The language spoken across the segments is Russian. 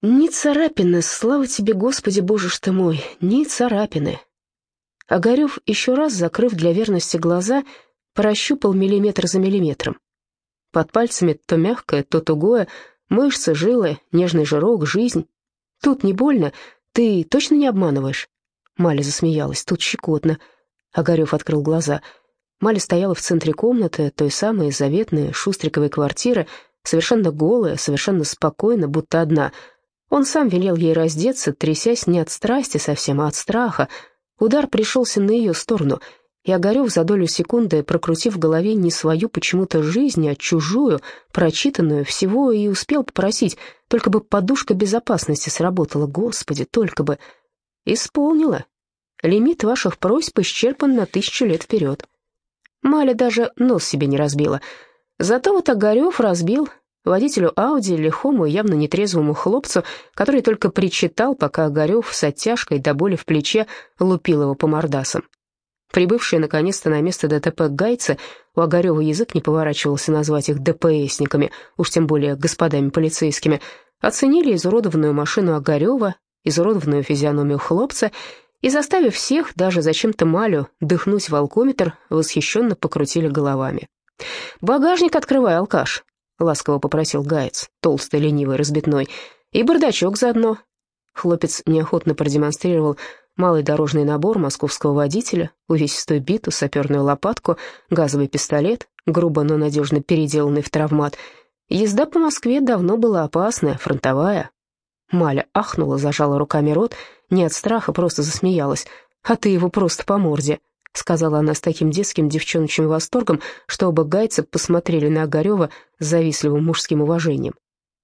Ни царапины, слава тебе, Господи Боже ж ты мой, ни царапины. Огарев, еще раз закрыв для верности глаза, прощупал миллиметр за миллиметром. Под пальцами то мягкое, то тугое, мышцы, жилы, нежный жирок, жизнь. Тут не больно, ты точно не обманываешь? Маля засмеялась, тут щекотно. Огарев открыл глаза. Маля стояла в центре комнаты, той самой заветной шустриковой квартиры, совершенно голая, совершенно спокойно, будто одна — он сам велел ей раздеться, трясясь не от страсти совсем, а от страха. Удар пришелся на ее сторону, и Огарев за долю секунды, прокрутив в голове не свою почему-то жизнь, а чужую, прочитанную, всего и успел попросить, только бы подушка безопасности сработала, Господи, только бы. Исполнила. Лимит ваших просьб исчерпан на тысячу лет вперед. Маля даже нос себе не разбила. Зато вот Огарев разбил, водителю Ауди, лихому и явно нетрезвому хлопцу, который только причитал, пока Огарев с оттяжкой до боли в плече лупил его по мордасам. Прибывшие наконец-то на место ДТП гайцы, у Огарева язык не поворачивался назвать их ДПСниками, уж тем более господами полицейскими, оценили изуродованную машину Огарева, изуродованную физиономию хлопца и, заставив всех, даже зачем-то Малю, дыхнуть в алкометр, восхищенно покрутили головами. «Багажник открывай, алкаш», — ласково попросил Гайц, толстый, ленивый, разбитной. «И бардачок заодно». Хлопец неохотно продемонстрировал малый дорожный набор московского водителя, увесистую биту, саперную лопатку, газовый пистолет, грубо, но надежно переделанный в травмат. Езда по Москве давно была опасная, фронтовая. Маля ахнула, зажала руками рот, не от страха, просто засмеялась. «А ты его просто по морде», — сказала она с таким детским девчоночим восторгом, что оба гайца посмотрели на Огарева с завистливым мужским уважением.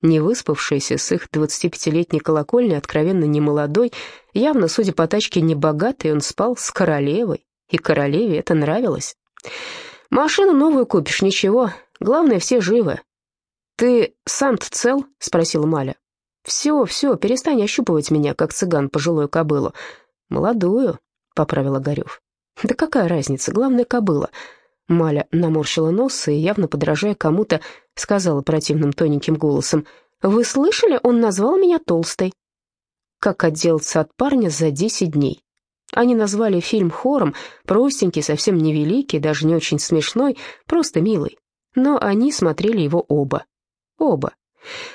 Не выспавшийся с их 25-летней колокольни, откровенно немолодой, явно, судя по тачке, небогатый, он спал с королевой, и королеве это нравилось. «Машину новую купишь, ничего, главное, все живы». «Ты сам-то цел?» — спросила Маля. «Все, все, перестань ощупывать меня, как цыган пожилую кобылу». «Молодую», — поправил Огарев. Да какая разница, главное, кобыла. Маля наморщила нос и, явно подражая кому-то, сказала противным тоненьким голосом, «Вы слышали, он назвал меня толстой?» Как отделаться от парня за десять дней? Они назвали фильм хором, простенький, совсем невеликий, даже не очень смешной, просто милый. Но они смотрели его оба. Оба.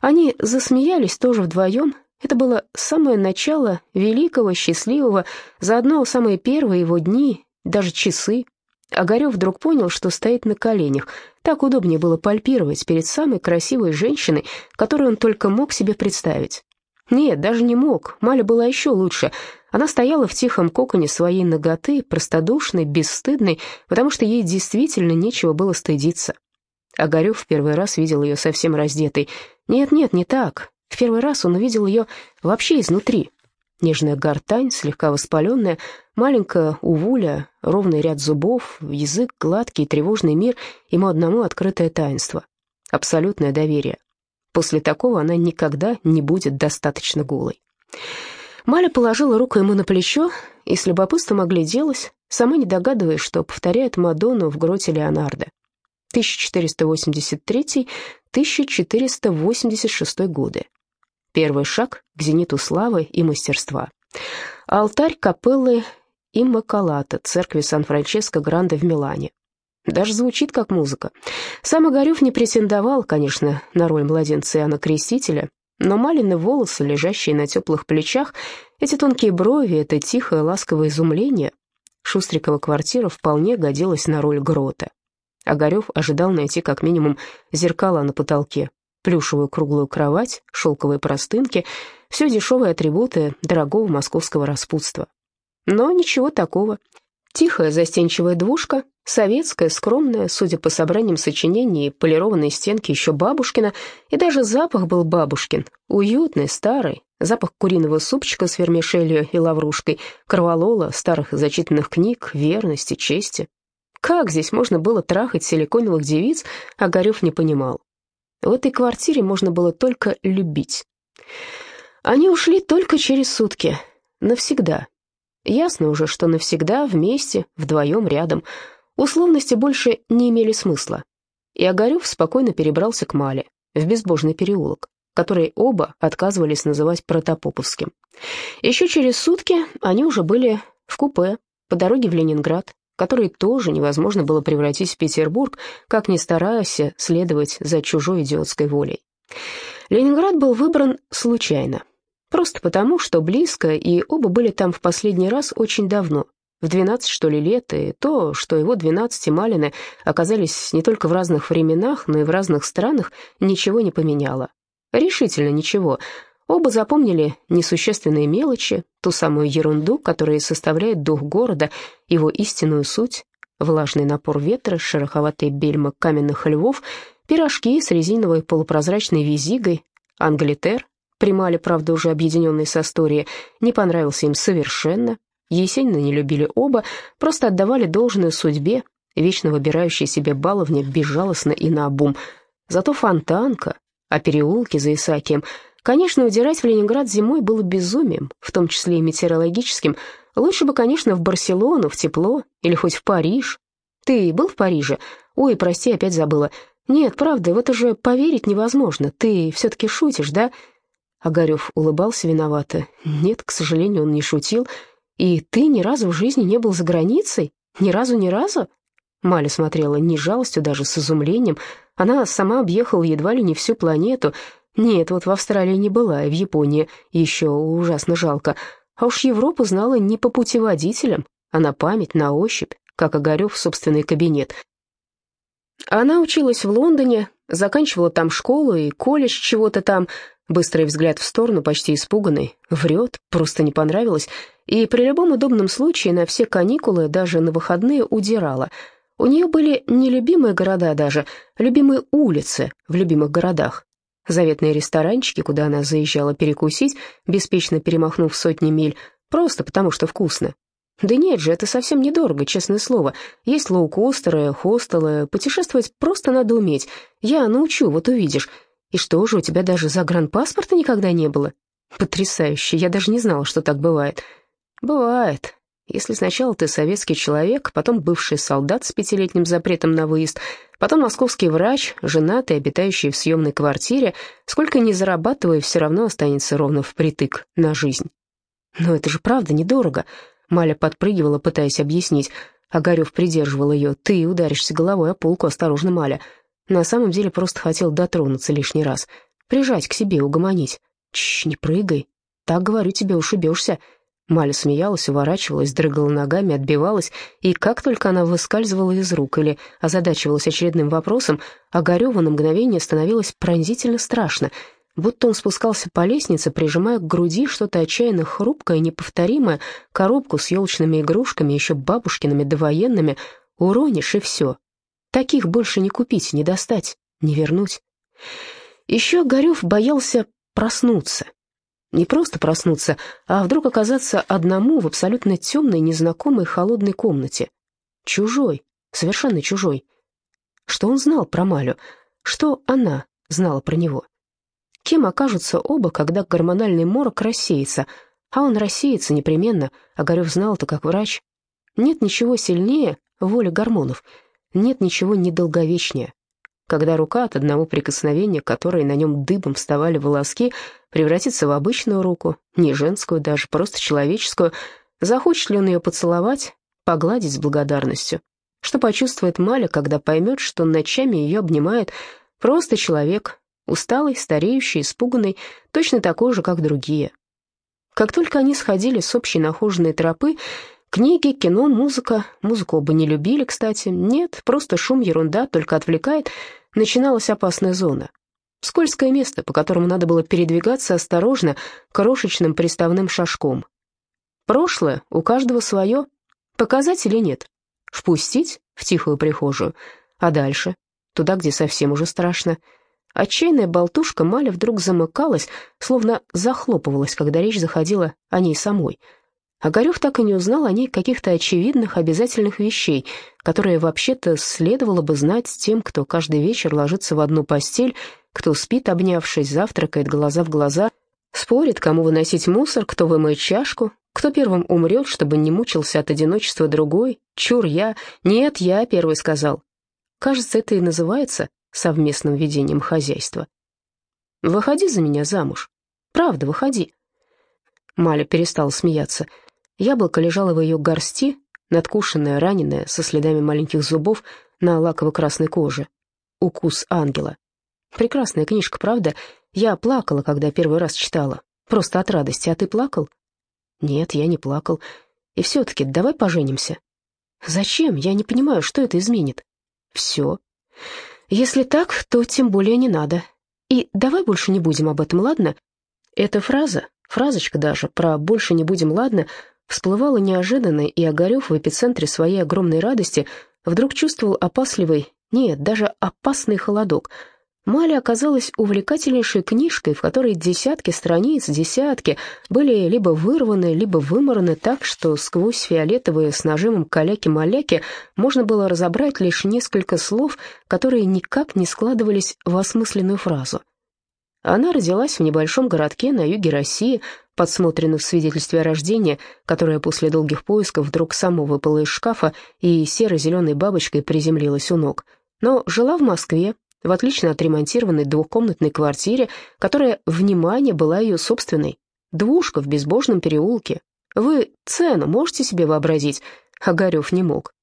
Они засмеялись тоже вдвоем, это было самое начало великого, счастливого, заодно самые первые его дни, даже часы. Огарев вдруг понял, что стоит на коленях. Так удобнее было пальпировать перед самой красивой женщиной, которую он только мог себе представить. Нет, даже не мог. Маля была еще лучше. Она стояла в тихом коконе своей ноготы, простодушной, бесстыдной, потому что ей действительно нечего было стыдиться. Огарев в первый раз видел ее совсем раздетой. Нет-нет, не так. В первый раз он увидел ее вообще изнутри. Нежная гортань, слегка воспаленная, маленькая увуля, ровный ряд зубов, язык, гладкий, тревожный мир, ему одному открытое таинство. Абсолютное доверие. После такого она никогда не будет достаточно голой. Маля положила руку ему на плечо и с любопытством огляделась, сама не догадываясь, что повторяет Мадонну в гроте Леонардо. 1483-1486 годы. Первый шаг к зениту славы и мастерства. Алтарь капеллы Иммакалата, церкви Сан-Франческо Гранде в Милане. Даже звучит как музыка. Сам Огарев не претендовал, конечно, на роль младенца Иоанна Крестителя, но малины волосы, лежащие на теплых плечах, эти тонкие брови, это тихое ласковое изумление. Шустрикова квартира вполне годилась на роль грота. Огарев ожидал найти как минимум зеркала на потолке, плюшевую круглую кровать, шелковые простынки, все дешевые атрибуты дорогого московского распутства. Но ничего такого. Тихая застенчивая двушка, советская, скромная, судя по собраниям сочинений, полированные стенки еще бабушкина, и даже запах был бабушкин, уютный, старый, запах куриного супчика с вермишелью и лаврушкой, корвалола, старых зачитанных книг, верности, чести. Как здесь можно было трахать силиконовых девиц, Огарев не понимал. В этой квартире можно было только любить. Они ушли только через сутки. Навсегда. Ясно уже, что навсегда, вместе, вдвоем, рядом. Условности больше не имели смысла. И Огарев спокойно перебрался к Мале, в безбожный переулок. который оба отказывались называть протопоповским. Еще через сутки они уже были в купе по дороге в Ленинград, который тоже невозможно было превратить в Петербург, как ни стараясь следовать за чужой идиотской волей. Ленинград был выбран случайно. Просто потому, что близко, и оба были там в последний раз очень давно, в 12, что ли, лет, и то, что его 12 Малины оказались не только в разных временах, но и в разных странах, ничего не поменяло. Решительно ничего. Оба запомнили несущественные мелочи, ту самую ерунду, которая составляет дух города, его истинную суть, влажный напор ветра, шероховатые бельма каменных львов, пирожки с резиновой полупрозрачной визигой, англитер, примали, правда, уже объединенный с Асторией, не понравился им совершенно, Есенина не любили оба, просто отдавали должное судьбе, вечно выбирающей себе баловня безжалостно и наобум. Зато фонтанка, а переулки за Исаакием, конечно, удирать в Ленинград зимой было безумием, в том числе и метеорологическим. Лучше бы, конечно, в Барселону, в тепло, или хоть в Париж. Ты был в Париже? Ой, прости, опять забыла. Нет, правда, в это же поверить невозможно. Ты все-таки шутишь, да?» Огарев улыбался виновато. Нет, к сожалению, он не шутил. «И ты ни разу в жизни не был за границей? Ни разу, ни разу?» Маля смотрела не жалостью, даже с изумлением. Она сама объехала едва ли не всю планету. Нет, вот в Австралии не была, и в Японии еще ужасно жалко. А уж Европу знала не по путеводителям, а на память, на ощупь, как Огарев в собственный кабинет. Она училась в Лондоне, заканчивала там школу и колледж чего-то там, Быстрый взгляд в сторону, почти испуганный. Врет, просто не понравилось. И при любом удобном случае на все каникулы, даже на выходные, удирала. У нее были не любимые города даже, любимые улицы в любимых городах. Заветные ресторанчики, куда она заезжала перекусить, беспечно перемахнув сотни миль, просто потому что вкусно. Да нет же, это совсем недорого, честное слово. Есть лоукостеры, хостелы, путешествовать просто надо уметь. Я научу, вот увидишь. И что же, у тебя даже загранпаспорта никогда не было? Потрясающе, я даже не знала, что так бывает. Бывает. Если сначала ты советский человек, потом бывший солдат с пятилетним запретом на выезд, потом московский врач, женатый, обитающий в съемной квартире, сколько ни зарабатывая, все равно останется ровно впритык на жизнь. Но это же правда недорого. Маля подпрыгивала, пытаясь объяснить. Огарев придерживал ее. «Ты ударишься головой о полку, осторожно, Маля. На самом деле просто хотел дотронуться лишний раз, прижать к себе, угомонить. Чш, не прыгай. Так, говорю тебе, ушибешься. Маля смеялась, уворачивалась, дрыгала ногами, отбивалась, и как только она выскальзывала из рук или озадачивалась очередным вопросом, Огарёву на мгновение становилось пронзительно страшно, будто он спускался по лестнице, прижимая к груди что-то отчаянно хрупкое, неповторимое, коробку с елочными игрушками, еще бабушкиными довоенными, уронишь и все, Таких больше не купить, не достать, не вернуть. Еще Горев боялся проснуться. Не просто проснуться, а вдруг оказаться одному в абсолютно темной, незнакомой, холодной комнате. Чужой, совершенно чужой. Что он знал про Малю? Что она знала про него? Кем окажутся оба, когда гормональный морок рассеется? А он рассеется непременно, Огарев знал это как врач. Нет ничего сильнее воли гормонов — нет ничего недолговечнее. Когда рука от одного прикосновения, которой на нем дыбом вставали волоски, превратится в обычную руку, не женскую даже, просто человеческую, захочет ли он ее поцеловать, погладить с благодарностью? Что почувствует Маля, когда поймет, что ночами ее обнимает просто человек, усталый, стареющий, испуганный, точно такой же, как другие. Как только они сходили с общей нахоженной тропы, Книги, кино, музыка. Музыку оба не любили, кстати. Нет, просто шум, ерунда, только отвлекает. Начиналась опасная зона. Скользкое место, по которому надо было передвигаться осторожно, крошечным приставным шажком. Прошлое у каждого свое. Показать или нет? Впустить в тихую прихожую. А дальше? Туда, где совсем уже страшно. Отчаянная болтушка Маля вдруг замыкалась, словно захлопывалась, когда речь заходила о ней самой — Огарев так и не узнал о ней каких-то очевидных, обязательных вещей, которые вообще-то следовало бы знать тем, кто каждый вечер ложится в одну постель, кто спит, обнявшись, завтракает глаза в глаза, спорит, кому выносить мусор, кто вымоет чашку, кто первым умрет, чтобы не мучился от одиночества другой. Чур я, нет, я первый сказал. Кажется, это и называется совместным ведением хозяйства. Выходи за меня замуж. Правда, выходи». Маля перестала смеяться. Яблоко лежало в ее горсти, надкушенное, раненое, со следами маленьких зубов на лаково-красной коже. «Укус ангела». Прекрасная книжка, правда? Я плакала, когда первый раз читала. Просто от радости. А ты плакал? Нет, я не плакал. И все-таки давай поженимся. Зачем? Я не понимаю, что это изменит. Все. Если так, то тем более не надо. И давай больше не будем об этом, ладно? Эта фраза, фразочка даже, про «больше не будем, ладно», всплывала неожиданно, и Огарев в эпицентре своей огромной радости вдруг чувствовал опасливый, нет, даже опасный холодок — Маля оказалась увлекательнейшей книжкой, в которой десятки страниц, десятки, были либо вырваны, либо вымораны так, что сквозь фиолетовые с нажимом каляки-маляки можно было разобрать лишь несколько слов, которые никак не складывались в осмысленную фразу. Она родилась в небольшом городке на юге России, подсмотренных в свидетельстве о рождении, которое после долгих поисков вдруг само выпало из шкафа и серо-зеленой бабочкой приземлилась у ног. Но жила в Москве, в отлично отремонтированной двухкомнатной квартире, которая, внимание, была ее собственной. Двушка в безбожном переулке. Вы цену можете себе вообразить? Огарев не мог.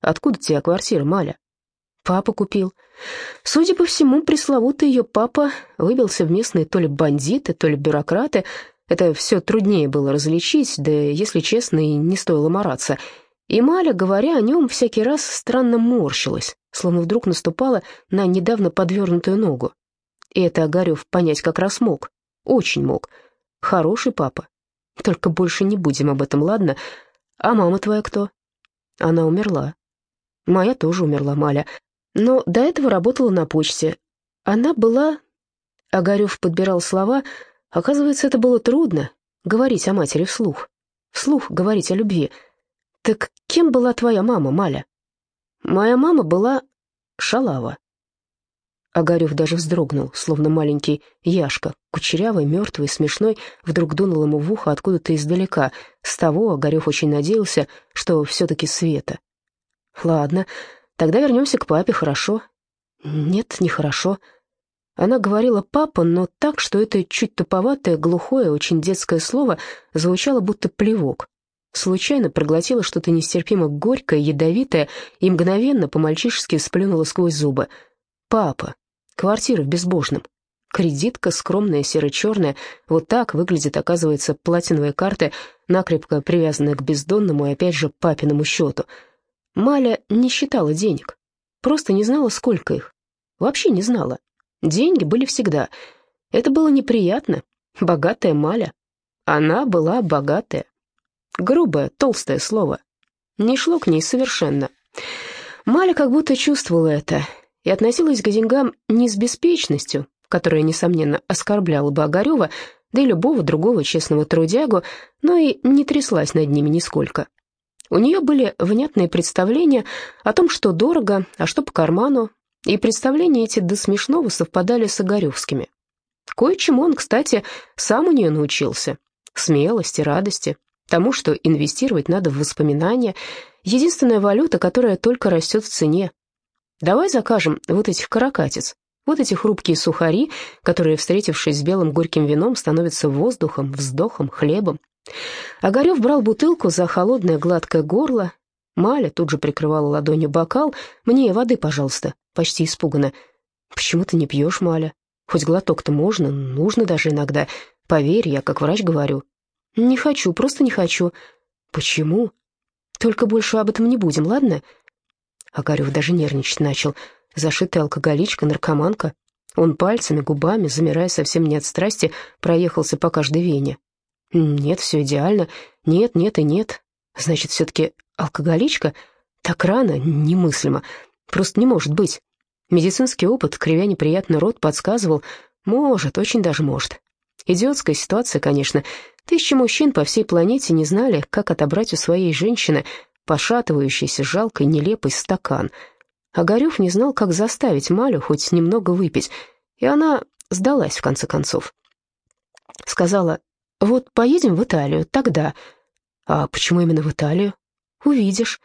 Откуда у тебя квартира, Маля? Папа купил. Судя по всему, пресловутый ее папа выбился в местные то ли бандиты, то ли бюрократы. Это все труднее было различить, да, если честно, и не стоило мараться. И Маля, говоря о нем, всякий раз странно морщилась словно вдруг наступала на недавно подвернутую ногу. И это Огарев понять как раз мог, очень мог. Хороший папа. Только больше не будем об этом, ладно? А мама твоя кто? Она умерла. Моя тоже умерла, Маля. Но до этого работала на почте. Она была... Огарев подбирал слова. Оказывается, это было трудно, говорить о матери вслух. Вслух говорить о любви. Так кем была твоя мама, Маля? Моя мама была шалава. Огарев даже вздрогнул, словно маленький Яшка, кучерявый, мертвый, смешной, вдруг дунул ему в ухо откуда-то издалека. С того Огарев очень надеялся, что все-таки Света. «Ладно, тогда вернемся к папе, хорошо?» «Нет, нехорошо». Она говорила «папа», но так, что это чуть туповатое, глухое, очень детское слово звучало будто плевок случайно проглотила что-то нестерпимо горькое, ядовитое и мгновенно по-мальчишески сплюнула сквозь зубы. «Папа. Квартира в Безбожном. Кредитка скромная, серо-черная. Вот так выглядит, оказывается, платиновая карта, накрепко привязанная к бездонному и опять же папиному счету. Маля не считала денег. Просто не знала, сколько их. Вообще не знала. Деньги были всегда. Это было неприятно. Богатая Маля. Она была богатая. Грубое, толстое слово. Не шло к ней совершенно. Маля как будто чувствовала это и относилась к деньгам не с беспечностью, которая, несомненно, оскорбляла бы Огарева, да и любого другого честного трудягу, но и не тряслась над ними нисколько. У нее были внятные представления о том, что дорого, а что по карману, и представления эти до смешного совпадали с Огаревскими. Кое-чему он, кстати, сам у нее научился. Смелости, радости, тому, что инвестировать надо в воспоминания, единственная валюта, которая только растет в цене. Давай закажем вот этих каракатиц, вот эти хрупкие сухари, которые, встретившись с белым горьким вином, становятся воздухом, вздохом, хлебом. Огарев брал бутылку за холодное гладкое горло. Маля тут же прикрывала ладонью бокал. «Мне воды, пожалуйста», почти испуганно. «Почему ты не пьешь, Маля? Хоть глоток-то можно, нужно даже иногда. Поверь, я как врач говорю, «Не хочу, просто не хочу». «Почему?» «Только больше об этом не будем, ладно?» Огарев даже нервничать начал. Зашитая алкоголичка, наркоманка. Он пальцами, губами, замирая совсем не от страсти, проехался по каждой вене. «Нет, все идеально. Нет, нет и нет. Значит, все-таки алкоголичка? Так рано? Немыслимо. Просто не может быть». Медицинский опыт, кривя неприятный рот, подсказывал, может, очень даже может. Идиотская ситуация, конечно. Тысячи мужчин по всей планете не знали, как отобрать у своей женщины пошатывающийся, жалкий, нелепый стакан. Огарев не знал, как заставить Малю хоть немного выпить, и она сдалась в конце концов. Сказала, вот поедем в Италию, тогда... А почему именно в Италию? Увидишь.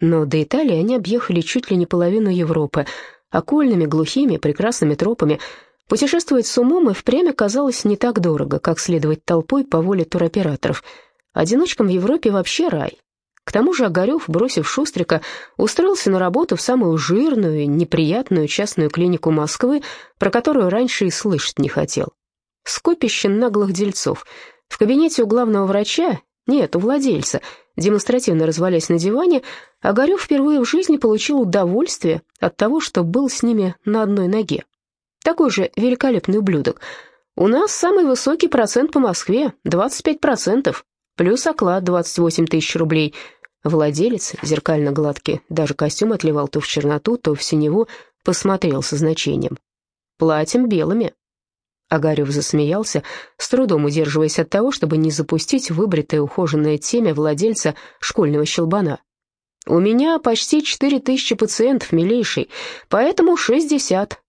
Но до Италии они объехали чуть ли не половину Европы, окольными, глухими, прекрасными тропами, Путешествовать с умом и впрямь оказалось не так дорого, как следовать толпой по воле туроператоров. Одиночкам в Европе вообще рай. К тому же Огарев, бросив Шустрика, устроился на работу в самую жирную и неприятную частную клинику Москвы, про которую раньше и слышать не хотел. Скопище наглых дельцов. В кабинете у главного врача, нет, у владельца, демонстративно развалясь на диване, Огарев впервые в жизни получил удовольствие от того, что был с ними на одной ноге. Такой же великолепный ублюдок. У нас самый высокий процент по Москве, 25%, плюс оклад 28 тысяч рублей – Владелец, зеркально гладкий, даже костюм отливал то в черноту, то в синеву, посмотрел со значением. «Платим белыми». Агарев засмеялся, с трудом удерживаясь от того, чтобы не запустить выбритое ухоженное темя владельца школьного щелбана. «У меня почти четыре тысячи пациентов, милейший, поэтому шестьдесят».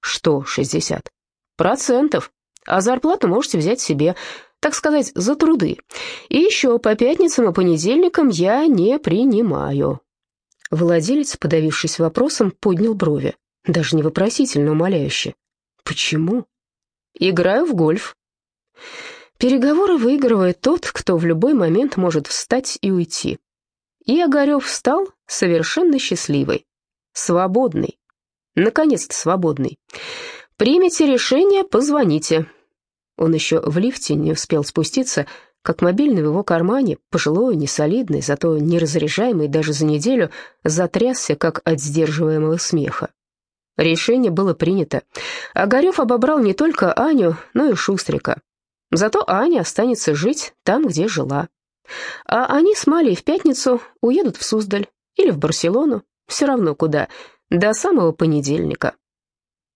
«Что шестьдесят?» «Процентов. А зарплату можете взять себе так сказать, за труды. И еще по пятницам и понедельникам я не принимаю». Владелец, подавившись вопросом, поднял брови, даже не вопросительно умоляюще. «Почему?» «Играю в гольф». Переговоры выигрывает тот, кто в любой момент может встать и уйти. И Огарев встал совершенно счастливый, свободный. Наконец-то свободный. «Примите решение, позвоните», он еще в лифте не успел спуститься, как мобильный в его кармане, пожилой, несолидный, зато неразряжаемый даже за неделю, затрясся, как от сдерживаемого смеха. Решение было принято. Огарев обобрал не только Аню, но и Шустрика. Зато Аня останется жить там, где жила. А они с Малей в пятницу уедут в Суздаль или в Барселону, все равно куда, до самого понедельника.